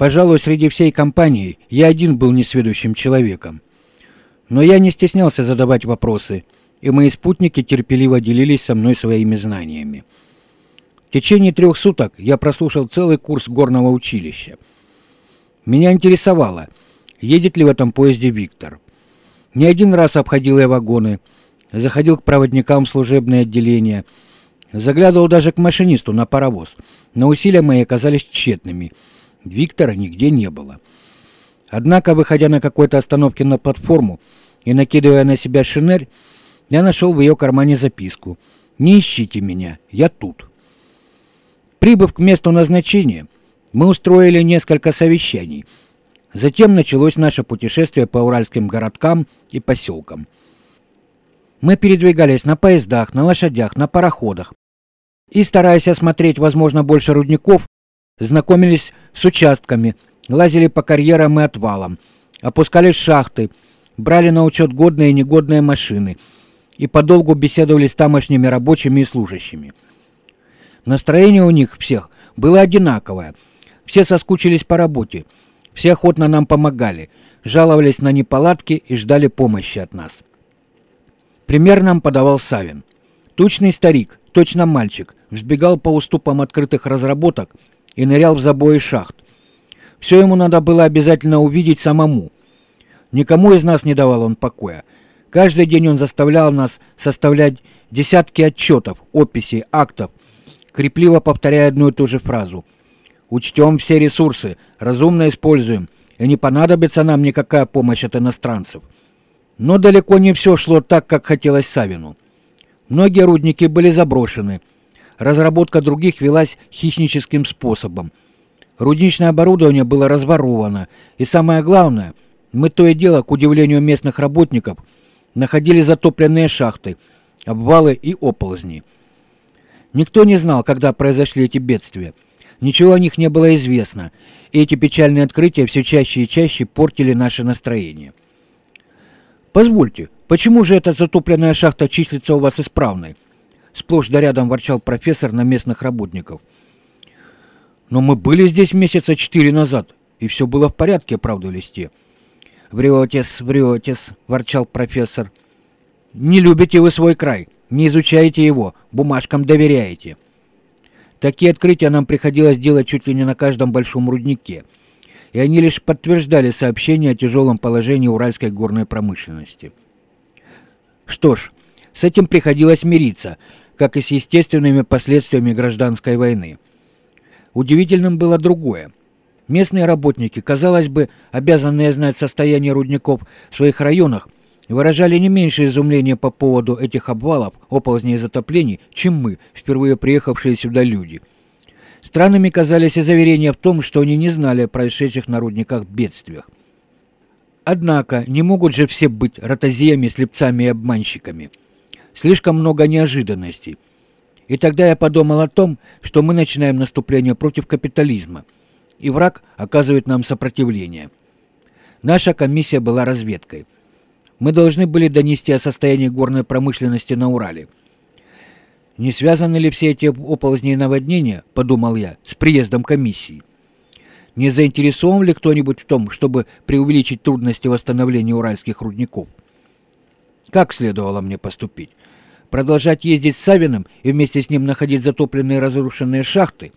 Пожалуй, среди всей компании я один был несведущим человеком. Но я не стеснялся задавать вопросы, и мои спутники терпеливо делились со мной своими знаниями. В течение трех суток я прослушал целый курс горного училища. Меня интересовало, едет ли в этом поезде Виктор. Не один раз обходил я вагоны, заходил к проводникам в служебное отделение, заглядывал даже к машинисту на паровоз, но усилия мои оказались тщетными. Виктора нигде не было. Однако, выходя на какой-то остановке на платформу и накидывая на себя шинель, я нашел в ее кармане записку «Не ищите меня, я тут». Прибыв к месту назначения, мы устроили несколько совещаний. Затем началось наше путешествие по уральским городкам и поселкам. Мы передвигались на поездах, на лошадях, на пароходах. И, стараясь осмотреть, возможно, больше рудников, знакомились с участками, лазили по карьерам и отвалам, опускались шахты, брали на учет годные и негодные машины и подолгу беседовали с тамошними рабочими и служащими. Настроение у них всех было одинаковое. Все соскучились по работе, все охотно нам помогали, жаловались на неполадки и ждали помощи от нас. Пример нам подавал Савин. Тучный старик, точно мальчик, взбегал по уступам открытых разработок и нырял в забои шахт. Все ему надо было обязательно увидеть самому. Никому из нас не давал он покоя. Каждый день он заставлял нас составлять десятки отчетов, описей, актов, крепливо повторяя одну и ту же фразу. «Учтем все ресурсы, разумно используем, и не понадобится нам никакая помощь от иностранцев». Но далеко не все шло так, как хотелось Савину. Многие рудники были заброшены. Разработка других велась хищническим способом. Рудничное оборудование было разворовано. И самое главное, мы то и дело, к удивлению местных работников, находили затопленные шахты, обвалы и оползни. Никто не знал, когда произошли эти бедствия. Ничего о них не было известно, и эти печальные открытия все чаще и чаще портили наше настроение. «Позвольте, почему же эта затопленная шахта числится у вас исправной?» Сплошь да рядом ворчал профессор на местных работников. «Но мы были здесь месяца четыре назад, и все было в порядке», — оправдывались те. «Вретесь, вретесь», — ворчал профессор. «Не любите вы свой край, не изучаете его, бумажкам доверяете». Такие открытия нам приходилось делать чуть ли не на каждом большом руднике — и они лишь подтверждали сообщение о тяжелом положении уральской горной промышленности. Что ж, с этим приходилось мириться, как и с естественными последствиями гражданской войны. Удивительным было другое. Местные работники, казалось бы, обязанные знать состояние рудников в своих районах, выражали не меньше изумления по поводу этих обвалов, оползней и затоплений, чем мы, впервые приехавшие сюда люди – Странными казались и заверения в том, что они не знали о происшедших на рудниках бедствиях. Однако не могут же все быть ротозеями, слепцами и обманщиками. Слишком много неожиданностей. И тогда я подумал о том, что мы начинаем наступление против капитализма, и враг оказывает нам сопротивление. Наша комиссия была разведкой. Мы должны были донести о состоянии горной промышленности на Урале – не связаны ли все эти оползни и наводнения, подумал я, с приездом комиссии? Не заинтересован ли кто-нибудь в том, чтобы преувеличить трудности восстановления уральских рудников? Как следовало мне поступить? Продолжать ездить с Савиным и вместе с ним находить затопленные разрушенные шахты?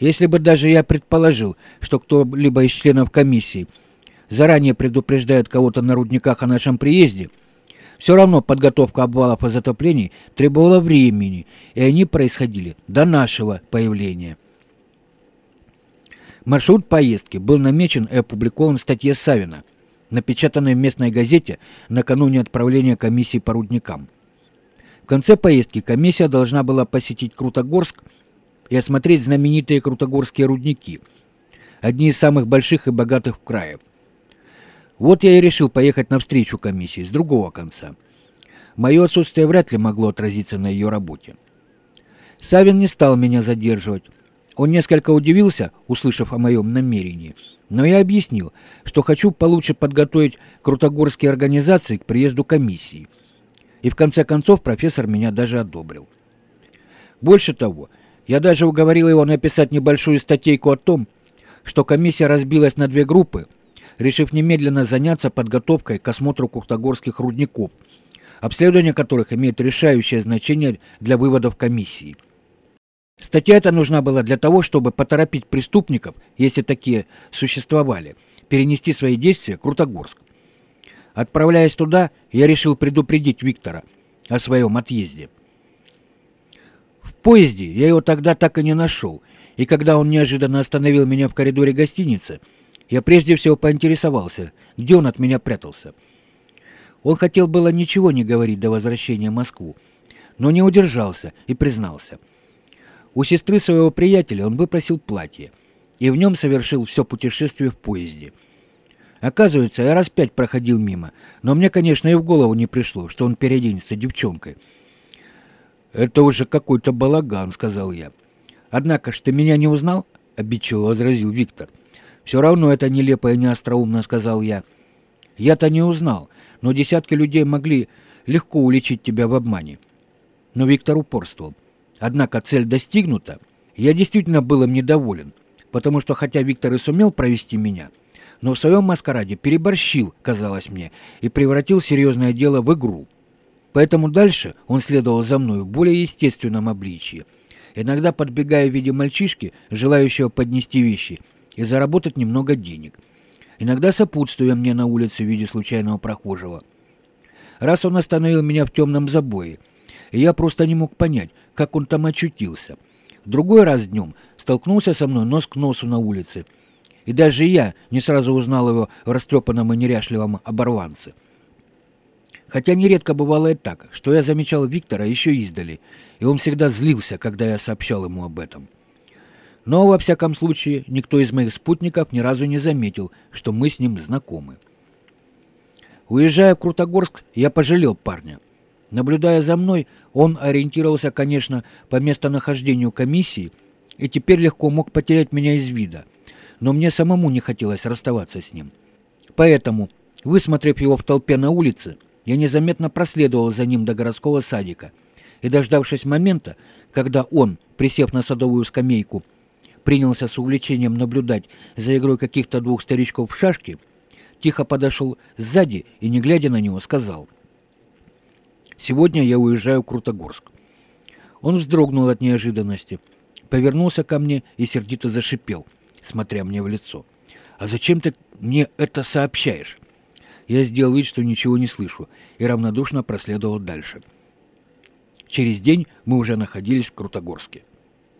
Если бы даже я предположил, что кто-либо из членов комиссии заранее предупреждает кого-то на рудниках о нашем приезде – все равно подготовка обвалов и затоплений требовала времени, и они происходили до нашего появления. Маршрут поездки был намечен и опубликован в статье Савина, напечатанной в местной газете накануне отправления комиссии по рудникам. В конце поездки комиссия должна была посетить Крутогорск и осмотреть знаменитые Крутогорские рудники, одни из самых больших и богатых в крае – вот я и решил поехать навстречу комиссии с другого конца. Мое отсутствие вряд ли могло отразиться на ее работе. Савин не стал меня задерживать. Он несколько удивился, услышав о моем намерении, но я объяснил, что хочу получше подготовить крутогорские организации к приезду комиссии. И в конце концов профессор меня даже одобрил. Больше того, я даже уговорил его написать небольшую статейку о том, что комиссия разбилась на две группы, решив немедленно заняться подготовкой к осмотру куртогорских рудников, обследование которых имеет решающее значение для выводов комиссии. Статья эта нужна была для того, чтобы поторопить преступников, если такие существовали, перенести свои действия в Крутогорск. Отправляясь туда, я решил предупредить Виктора о своем отъезде. В поезде я его тогда так и не нашел, и когда он неожиданно остановил меня в коридоре гостиницы, я прежде всего поинтересовался, где он от меня прятался. Он хотел было ничего не говорить до возвращения в Москву, но не удержался и признался. У сестры своего приятеля он выпросил платье, и в нем совершил все путешествие в поезде – Оказывается, я раз пять проходил мимо, но мне, конечно, и в голову не пришло, что он переоденется девчонкой. «Это уже какой-то балаган», — сказал я. «Однако ж ты меня не узнал?» — обидчиво возразил Виктор. «Все равно это нелепо и неостроумно», — сказал я. «Я-то не узнал, но десятки людей могли легко уличить тебя в обмане». Но Виктор упорствовал. Однако цель достигнута. Я действительно был им недоволен, потому что хотя Виктор и сумел провести меня — но в своем маскараде переборщил, казалось мне, и превратил серьезное дело в игру. Поэтому дальше он следовал за мной в более естественном обличии, иногда подбегая в виде мальчишки, желающего поднести вещи и заработать немного денег, иногда сопутствуя мне на улице в виде случайного прохожего. Раз он остановил меня в темном забое, и я просто не мог понять, как он там очутился. Другой раз днем столкнулся со мной нос к носу на улице – и даже я не сразу узнал его в растрепанном и неряшливом оборванце. Хотя нередко бывало и так, что я замечал Виктора еще издали, и он всегда злился, когда я сообщал ему об этом. Но, во всяком случае, никто из моих спутников ни разу не заметил, что мы с ним знакомы. Уезжая в Крутогорск, я пожалел парня. Наблюдая за мной, он ориентировался, конечно, по местонахождению комиссии и теперь легко мог потерять меня из вида – но мне самому не хотелось расставаться с ним. Поэтому, высмотрев его в толпе на улице, я незаметно проследовал за ним до городского садика и, дождавшись момента, когда он, присев на садовую скамейку, принялся с увлечением наблюдать за игрой каких-то двух старичков в шашки, тихо подошел сзади и, не глядя на него, сказал «Сегодня я уезжаю в Крутогорск». Он вздрогнул от неожиданности, повернулся ко мне и сердито зашипел – смотря мне в лицо. «А зачем ты мне это сообщаешь?» Я сделал вид, что ничего не слышу, и равнодушно проследовал дальше. Через день мы уже находились в Крутогорске.